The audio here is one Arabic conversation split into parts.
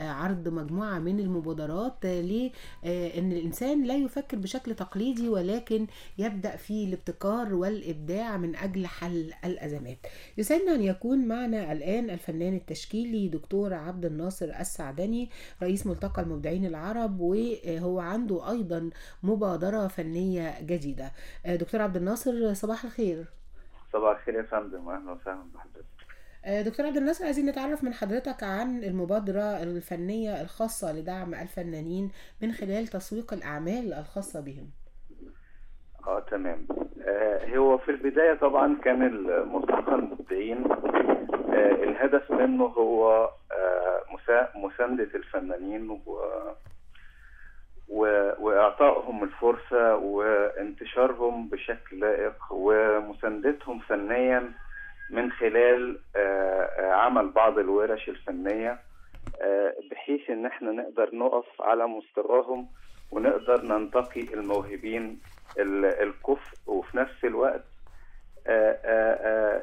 عرض مجموعة من المبادرات لأن الإنسان لا يفكر بشكل تقليدي ولكن يبدأ في الابتكار والإبداع من أجل حل الأزمات. يسعدنا أن يكون معنا الآن الفنان التشكيلي دكتور عبد الناصر السعدني رئيس ملتقى المبدعين العرب وهو عنده أيضا مبادرة فنية جديدة. دكتور عبد الناصر صباح الخير. صباح الخير يا فندم واهلا وسهلا بحضرتك. دكتور عبد الناصر عايزين نتعرف من حضرتك عن المبادرة الفنية الخاصة لدعم الفنانين من خلال تسويق الأعمال الخاصة بهم. آه تمام. آه هو في البداية طبعا كان الملتقى المبدعين آه الهدف منه هو آه مساندة الفنانين و وإعطائهم الفرصة وانتشارهم بشكل لائق ومساندتهم فنيا من خلال عمل بعض الورش الفنية بحيث إن إحنا نقدر نقف على مستواهم ونقدر ننتقي الموهوبين الكفء وفي نفس الوقت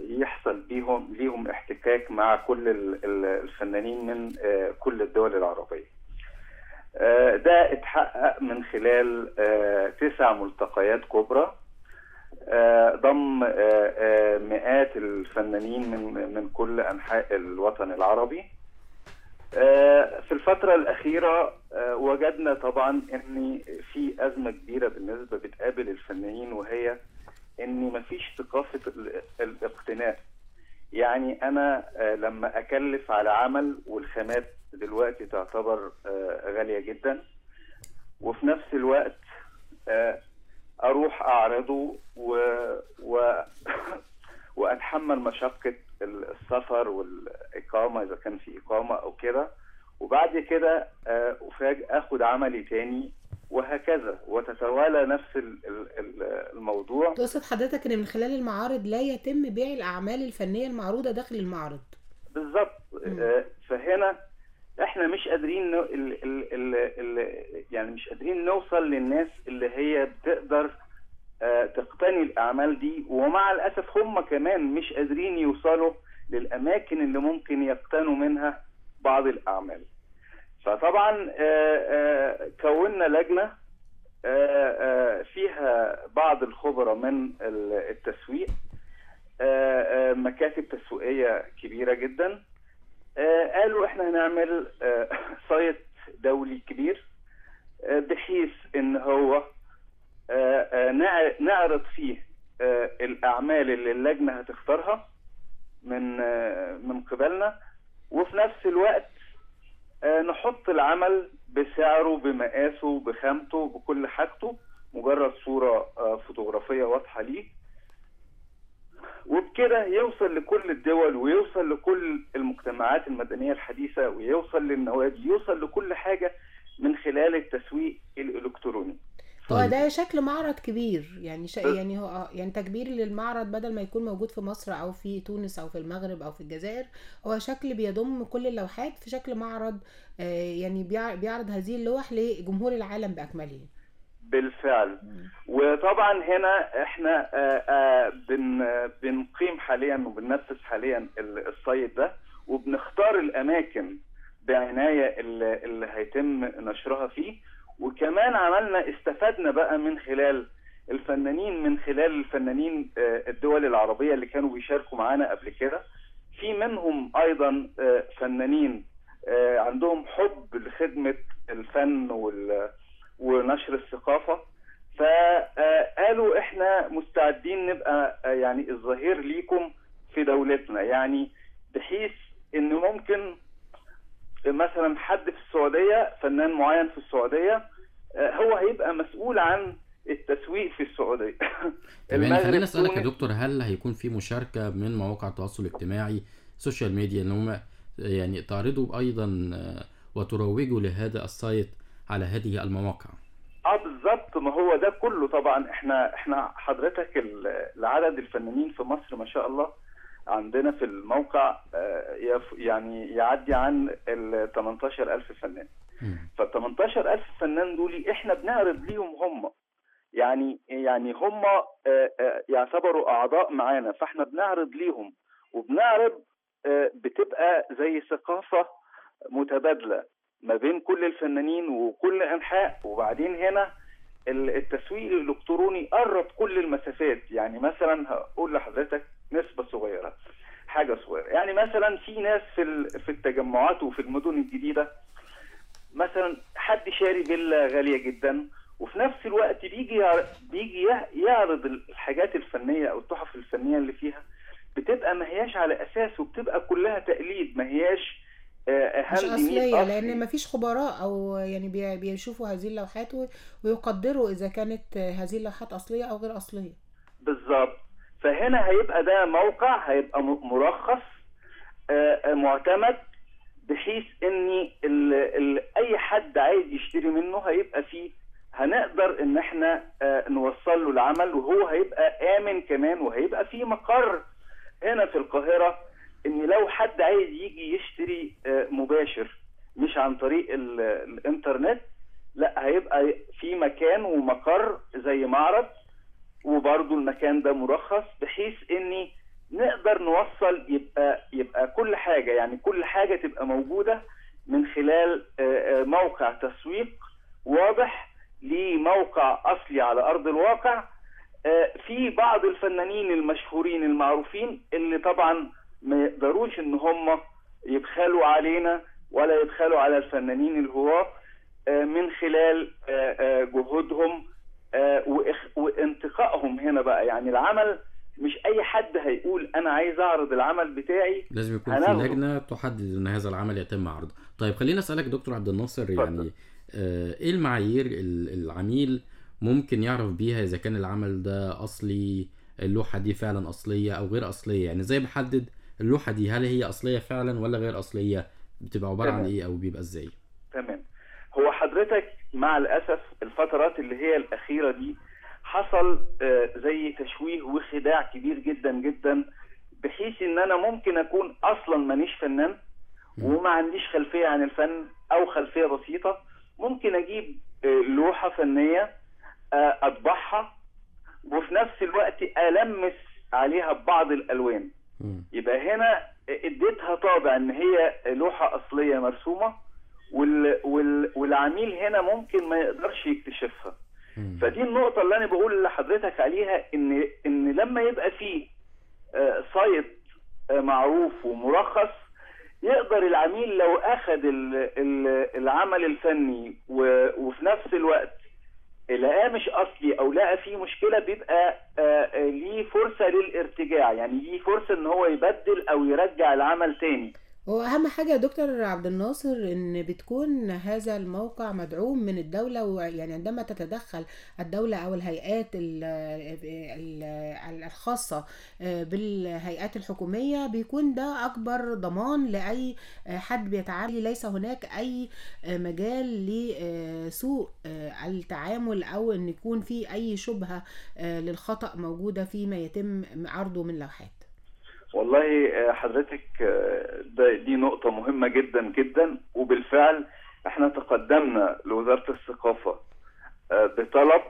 يحصل بيهم ليهم احتكاك مع كل الفنانين من كل الدول العربية. ده اتحقق من خلال تسع ملتقيات كبرى. ضم مئات الفنانين من من كل أنحاء الوطن العربي. في الفترة الأخيرة وجدنا طبعا إن في أزمة كبيرة بالنسبة بتقابل الفنانين وهي إن مفيش ثقافة الاقتناء. يعني أنا لما أكلف على عمل والخامات دلوقتي تعتبر غالية جدا. وفي نفس الوقت أروح أعرضه و... و... وأتحمل مشقة السفر والإقامة إذا كان في إقامة أو كده. وبعد كده أفاجئ أخد عملي تاني وهكذا. وتتوالى نفس الموضوع. تقصد حضرتك إن من خلال المعارض لا يتم بيع الأعمال الفنية المعروضة داخل المعرض؟ بالظبط. فهنا إحنا مش قادرين نو... ال... ال... ال... ال... يعني مش قادرين نوصل للناس اللي هي بتقدر آه تقتني الأعمال دي ومع الأسف هم كمان مش قادرين يوصلوا للأماكن اللي ممكن يقتنوا منها بعض الأعمال. فطبعا آه آه كونا لجنة فيها بعض الخبراء من التسويق مكاتب تسويقية كبيرة جدا. قالوا إحنا هنعمل سايت دولي كبير بحيث إن هو نعرض فيه الأعمال اللي اللجنة هتختارها من من قبلنا. وفي نفس الوقت نحط العمل بسعره بمقاسه بخامته بكل حاجته مجرد صورة فوتوغرافية واضحة ليه. وبكده يوصل لكل الدول ويوصل لكل المجتمعات المدنية الحديثة ويوصل للنوادي يوصل لكل حاجة من خلال التسويق الإلكتروني. هو ده شكل معرض كبير يعني ش... يعني هو يعني تكبير للمعرض بدل ما يكون موجود في مصر أو في تونس أو في المغرب أو في الجزائر هو شكل بيضم كل اللوحات في شكل معرض يعني بيعرض هذه اللوح لجمهور العالم بأكمله. بالفعل. وطبعا هنا إحنا آآ بن بنقيم حاليا وبننفذ حاليا السايت ده وبنختار الأماكن بعناية اللي, اللي هيتم نشرها فيه. وكمان عملنا استفدنا بقى من خلال الفنانين من خلال الفنانين الدول العربية اللي كانوا بيشاركوا معانا قبل كده. في منهم أيضا فنانين عندهم حب لخدمة الفن وال ونشر الثقافة. فقالوا إحنا مستعدين نبقى يعني الظهير ليكم في دولتنا. يعني بحيث إن ممكن مثلا حد في السعودية فنان معين في السعودية هو هيبقى مسؤول عن التسويق في السعودية. يعني خليني أسألك يا دكتور هل هيكون في مشاركة من مواقع التواصل الاجتماعي social media إن هم يعني تعرضوا أيضا وتروجوا لهذا ال site على هذه المواقع. آه بالظبط ما هو ده كله طبعا. إحنا إحنا حضرتك العدد الفنانين في مصر ما شاء الله عندنا في الموقع يعني يعدي عن ال 18000 فنان. فال 18000 فنان دول إحنا بنعرض ليهم هم. يعني يعني هم يعتبروا أعضاء معانا. فإحنا بنعرض ليهم. وبنعرض بتبقى زي ثقافة متبادلة. ما بين كل الفنانين وكل أنحاء. وبعدين هنا التسويق الإلكتروني قرب كل المسافات. يعني مثلا هقول لحضرتك نسبة صغيرة حاجة صغيرة. يعني مثلا في ناس في في التجمعات وفي المدن الجديدة مثلا حد شاري فيلا غالية جدا وفي نفس الوقت بيجي بيجي يعرض الحاجات الفنية أو التحف الفنية اللي فيها بتبقى ما هياش على أساس وبتبقى كلها تقليد. ما هياش مش أصلية لأن ما فيش خبراء أو يعني بيشوفوا هذه اللوحات ويقدروا إذا كانت هذه اللوحات أصلية أو غير أصلية. بالظبط. فهنا هيبقى ده موقع هيبقى مرخص معتمد بحيث ان ال ال أي حد عايز يشتري منه هيبقى فيه هنقدر إن إحنا نوصل له العمل وهو هيبقى آمن كمان وهيبقى فيه مقر. هنا في القاهرة إن لو حد عايز يجي يشتري مباشر مش عن طريق الإنترنت لا هيبقى في مكان ومقر زي معرض وبرضه المكان ده مرخص بحيث إني نقدر نوصل يبقى يبقى كل حاجة يعني كل حاجة تبقى موجودة من خلال موقع تسويق واضح لموقع أصلي على أرض الواقع. في بعض الفنانين المشهورين المعروفين اللي طبعا ما يقدروش إن هم يبخلوا علينا ولا يبخلوا على الفنانين الهواة من خلال جهودهم وانتقائهم هنا بقى. يعني العمل مش أي حد هيقول أنا عايز أعرض العمل بتاعي لازم يكون في لجنة تحدد إن هذا العمل يتم عرضه. طيب خلينا أسألك دكتور عبد الناصر. يعني إيه المعايير العميل ممكن يعرف بيها إذا كان العمل ده أصلي اللوحة دي فعلا أصلية أو غير أصلية؟ يعني زي بحدد اللوحة دي هل هي أصلية فعلا ولا غير أصلية؟ بتبقى عبارة عن إيه أو بيبقى إزاي؟ تمام. هو حضرتك مع الأسف الفترات اللي هي الأخيرة دي حصل زي تشويه وخداع كبير جدا جدا بحيث إن أنا ممكن أكون أصلا مانيش فنان وما عنديش خلفية عن الفن أو خلفية بسيطة. ممكن أجيب لوحة فنية أطبعها وفي نفس الوقت ألمس عليها ببعض الألوان. يبقى هنا اديتها طابع ان هي لوحة اصلية مرسومة وال وال والعميل هنا ممكن ما يقدرش يكتشفها. فدي النقطة اللي أنا بقول لحضرتك عليها إن إن لما يبقى فيه سايت معروف ومرخص يقدر العميل لو أخذ العمل الفني وفي نفس الوقت لقاه مش أصلي أو لقى فيه مشكلة بيبقى ليه فرصة للارتجاع. يعني ليه فرصة إن هو يبدل أو يرجع العمل تاني. واهم حاجة يا دكتور عبد الناصر إن بتكون هذا الموقع مدعوم من الدولة ويعني عندما تتدخل الدولة أو الهيئات الخاصة بالهيئات الحكومية بيكون ده أكبر ضمان لأي حد بيتعامل. ليس هناك أي مجال لسوء التعامل أو إن يكون في أي شبهة للخطأ موجودة فيما يتم عرضه من لوحات. والله حضرتك ده دي نقطة مهمة جدا جدا. وبالفعل إحنا تقدمنا لوزارة الثقافة بطلب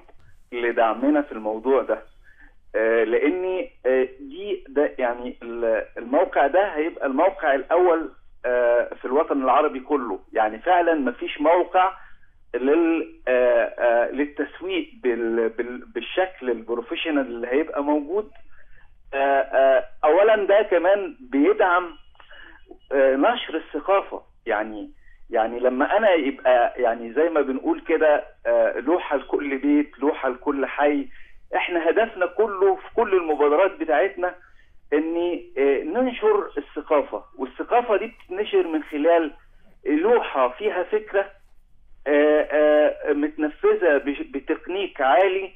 لدعمنا في الموضوع ده لأن دي ده يعني الموقع ده هيبقى الموقع الأول في الوطن العربي كله. يعني فعلا مفيش موقع لل للتسويق بالشكل البروفيشنال اللي هيبقى موجود اولا ده كمان بيدعم نشر الثقافة. يعني يعني لما أنا يبقى يعني زي ما بنقول كده لوحه لكل بيت لوحه لكل حي إحنا هدفنا كله في كل المبادرات بتاعتنا ان ننشر الثقافة. والثقافة دي بتتنشر من خلال لوحة فيها فكرة متنفذة بتقنيك عالي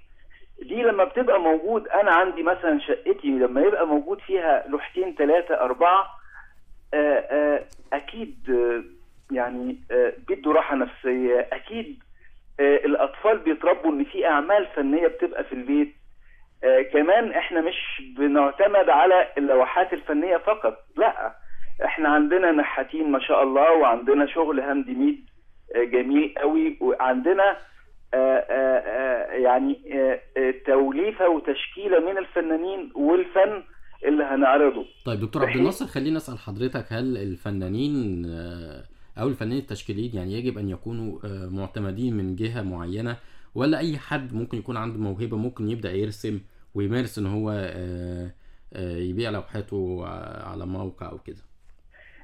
دي لما بتبقى موجود أنا عندي مثلا شقتي لما يبقى موجود فيها لوحتين ثلاثة أربعة آآ آآ أكيد يعني بيدوا راحة نفسية. أكيد الأطفال بيتربوا إن في أعمال فنية بتبقى في البيت. كمان إحنا مش بنعتمد على اللوحات الفنية فقط لأ. إحنا عندنا نحاتين ما شاء الله وعندنا شغل handmade جميل قوي وعندنا يعني آآ توليفة وتشكيلة من الفنانين والفن اللي هنعرضه. طيب دكتور عبد الناصر خليني أسأل حضرتك هل الفنانين أو الفنانين التشكيليين يعني يجب أن يكونوا معتمدين من جهة معينة ولا أي حد ممكن يكون عنده موهبة ممكن يبدأ يرسم ويمارس إن هو يبيع لوحاته على موقع أو كده؟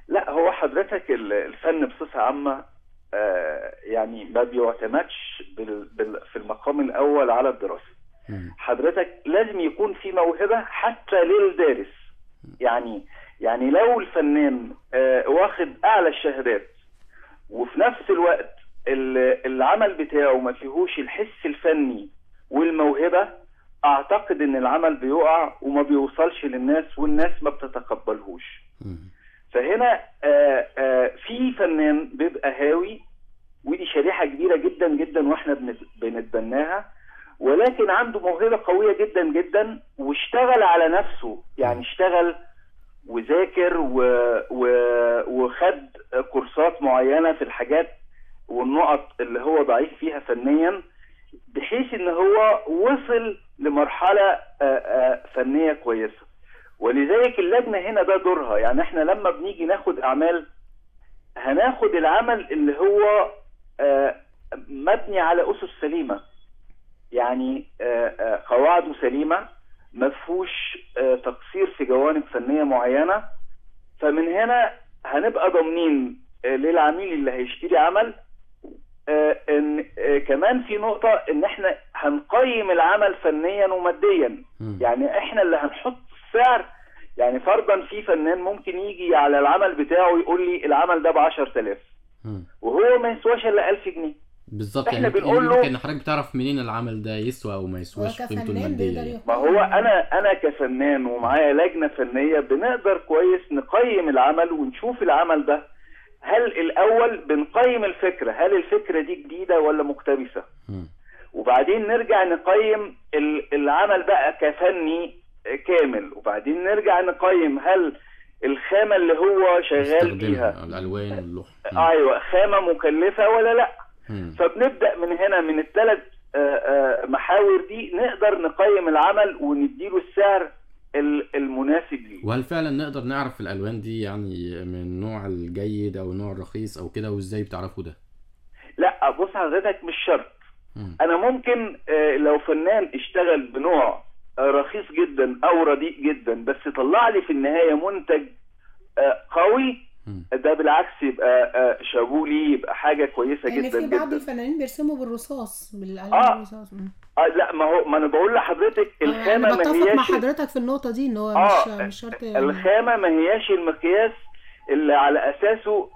لا هو حضرتك الفن بصفة عامة يعني ما بيعتمدش في المقام الأول على الدراسة. حضرتك لازم يكون في موهبة حتى للدارس. يعني يعني لو الفنان واخد أعلى الشهادات وفي نفس الوقت العمل بتاعه ما فيهوش الحس الفني والموهبة أعتقد إن العمل بيقع وما بيوصلش للناس والناس ما بتتقبلهوش. فهنا آآ آآ في فنان بيبقى هاوي ودي شريحة كبيرة جدا جدا وإحنا بنتبناها ولكن عنده موهبة قوية جدا جدا واشتغل على نفسه. يعني اشتغل وذاكر و... و... وخد كورسات معينة في الحاجات والنقط اللي هو ضعيف فيها فنيا بحيث إن هو وصل لمرحلة فنية كويسة. ولذلك اللجنة هنا ده دورها. يعني إحنا لما بنيجي ناخد أعمال هناخد العمل اللي هو مبني على أسس سليمة. يعني قواعده سليمة ما فيهوش تقصير في جوانب فنية معينة. فمن هنا هنبقى ضامنين للعميل اللي هيشتري عمل إن كمان في نقطة إن إحنا هنقيم العمل فنيا وماديا. يعني إحنا اللي هنحط السعر. يعني فرضا في فنان ممكن يجي على العمل بتاعه يقول لي العمل ده ب 10000 وهو ما يسواش إلا 1000 جنيه. بالظبط يعني بنقول له يمكن حضرتك بتعرف منين العمل ده يسوى أو ما يسواش قيمته المادية ما هو أنا أنا كفنان ومعايا لجنة فنية بنقدر كويس نقيم العمل ونشوف العمل ده. هل الأول بنقيم الفكرة هل الفكرة دي جديدة ولا مقتبسة؟ وبعدين نرجع نقيم العمل بقى كفني كامل. وبعدين نرجع نقيم هل الخامة اللي هو شغال بيها الألوان واللوح أيوه خامة مكلفة ولا لأ؟ مم. فبنبدأ من هنا من الثلاث محاور دي نقدر نقيم العمل ونديله السعر المناسب ليه. وهل فعلا نقدر نعرف الألوان دي يعني من النوع الجيد أو النوع الرخيص أو كده؟ وإزاي بتعرفوا ده؟ لأ بص حضرتك مش شرط. مم. أنا ممكن لو فنان اشتغل بنوع رخيص جدا أو رديء جدا بس طلع لي في النهاية منتج قوي. ده بالعكس يبقى شابولي يبقى حاجة كويسة يعني جدا في بعض الفنانين بيرسموا بالرصاص بالقلم آه. الرصاص آه لا ما هو ما أنا بقول لحضرتك الخامة أنا ما بتفق مع هياش حضرتك في النقطة دي إن هو آه مش مش شرط الخامة ما هياش المقياس اللي على أساسه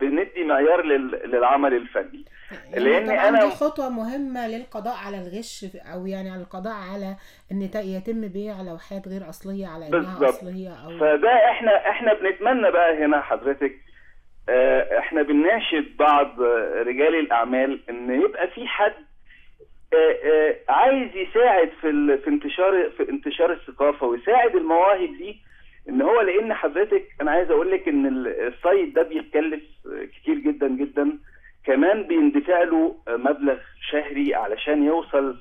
بندي معيار للعمل الفني. يعني لأن أنا دي خطوة مهمة للقضاء على الغش أو يعني على القضاء على إن يتم بيع لوحات غير أصلية على إنها بالظبط. أصلية أو فده إحنا إحنا بنتمنى بقى هنا حضرتك إحنا بنناشد بعض رجال الأعمال إن يبقى في حد عايز يساعد في في انتشار في انتشار الثقافة ويساعد المواهب دي إن هو لأن حضرتك أنا عايز أقول لك إن السايت ده بيتكلف كتير جدا جدا كمان بيندفع له مبلغ شهري علشان يوصل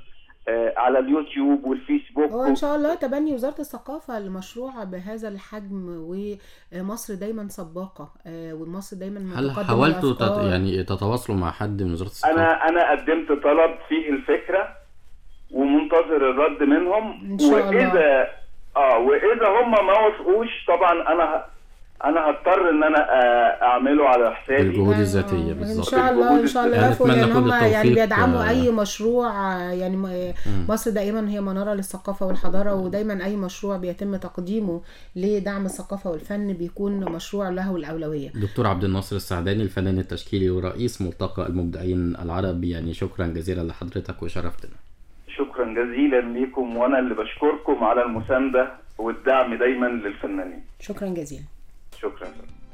على اليوتيوب والفيسبوك هو إن شاء الله تبني وزارة الثقافة لمشروع بهذا الحجم ومصر دايما سباقة ومصر دايما هل حاولتوا تت... يعني تتواصلوا مع حد من وزارة الثقافة أنا أنا قدمت طلب فيه الفكرة ومنتظر الرد منهم إن شاء الله. وإذا آه وإذا هم ما وافقوش طبعا أنا أنا هضطر إن أنا أعمله على حسابي. بالجهود الذاتية بالظبط. ان شاء الله إن شاء الله يعني لأن كل هم يعني بيدعموا آه. أي مشروع آه، يعني م- مصر دائما هي منارة للثقافة والحضارة ودايما أي مشروع بيتم تقديمه لدعم الثقافة والفن بيكون مشروع له الأولوية. دكتور عبد الناصر السعداني الفنان التشكيلي ورئيس ملتقى المبدعين العرب يعني شكرا جزيلا لحضرتك وشرفتنا. شكرا جزيلا ليكم وأنا اللي بشكركم على المساندة والدعم دايما للفنانين. شكرا جزيلا. Çok rahat.